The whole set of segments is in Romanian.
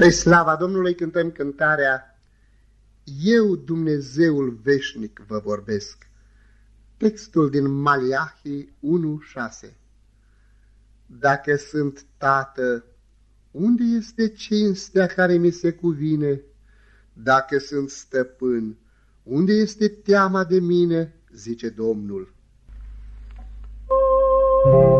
Spre slava Domnului cântăm cântarea Eu, Dumnezeul veșnic, vă vorbesc. Textul din Maliahi 1.6 Dacă sunt tată, unde este cinstea care mi se cuvine? Dacă sunt stăpân, unde este teama de mine? zice Domnul. Eu,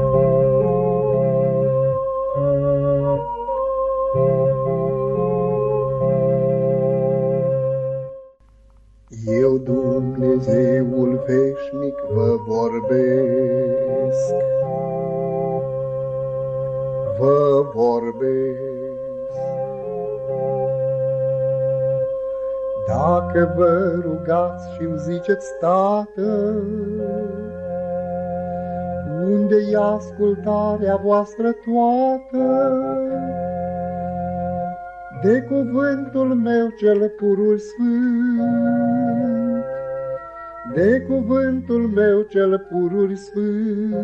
vorbesc. Dacă vă rugați și-mi ziceți, Tată, unde-i ascultarea voastră toată? De cuvântul meu cel purul sfânt, De cuvântul meu cel purul sfânt,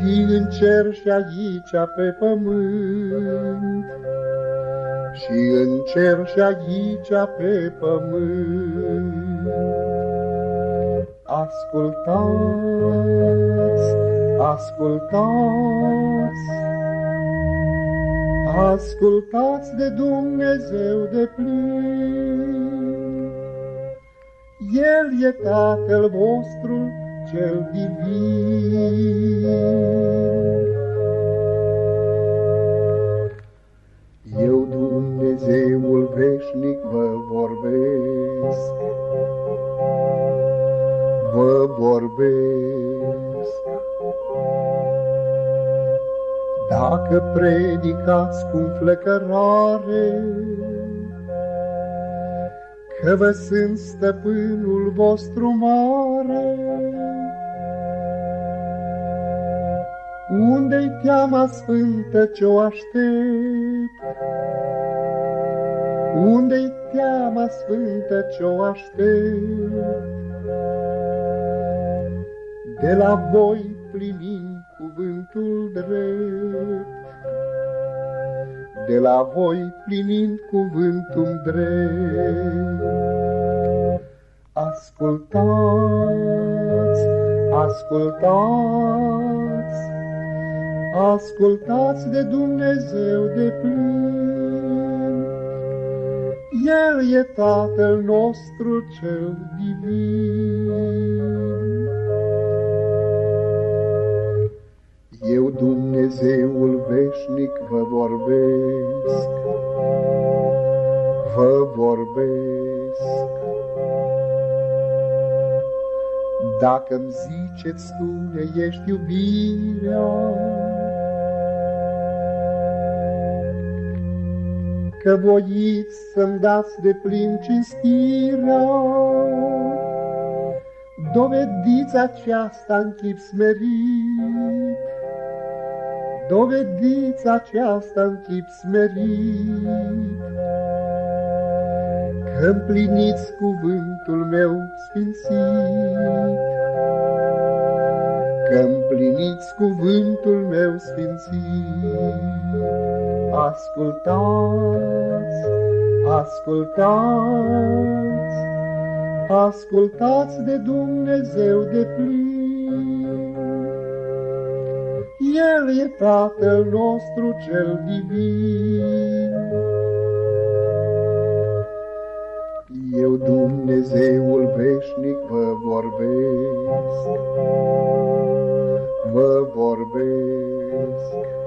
Și în cer și aici pe pământ, Și în cer și aici pe pământ. Ascultați, ascultați, Ascultați de Dumnezeu de plin. El e Tatăl vostru cel divin. Eu, Dumnezeul veșnic, vă vorbesc, vă vorbesc. Dacă predicați cu înflăcărare, Că vă sunt stăpânul vostru mare, Unde-i teama sfântă ce-o aștept? Unde-i teama sfântă ce-o aștept? De la voi plinind cuvântul drept, de la voi plinind cuvântul drept. Ascultați, ascultați, ascultați de Dumnezeu de plin. El e Tatăl nostru cel divin. Eu, Dumnezeul veșnic, vă vorbesc, vă vorbesc. Dacă-mi ziceți, spune, ești iubirea, Că voiți să-mi dați de plin cinstirea, Dovediți aceasta în chip smerit, Dovediți aceasta în chip smerit, că împliniți cuvântul meu sfințit, că împliniți cuvântul meu sfințit. Ascultați, ascultați, ascultați de Dumnezeu de plin. El e Tatăl nostru cel divin. Eu, Dumnezeul veșnic, vă vorbesc, vă vorbesc.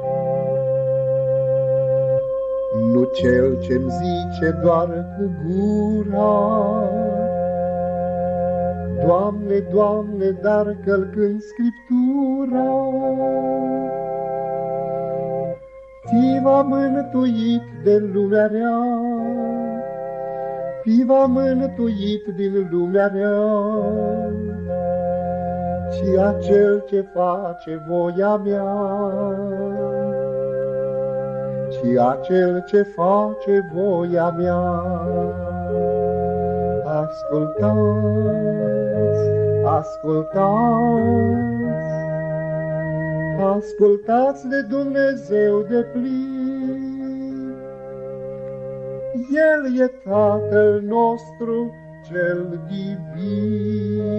Nu cel ce-mi zice doar cu gura, Doamne, Doamne, dar călcând Scriptura, Fi va mântuit de lumea rea, Fi va mântuit din lumea rea, Ci acel ce face voia mea, și acel ce face voia mea. Ascultați, ascultați, ascultați de Dumnezeu de plin. El e Tatăl nostru cel divin.